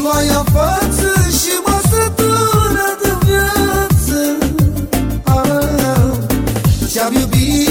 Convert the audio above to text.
ploaia față și mă sătură de viață. Ah, ah, ah. Te-am iubit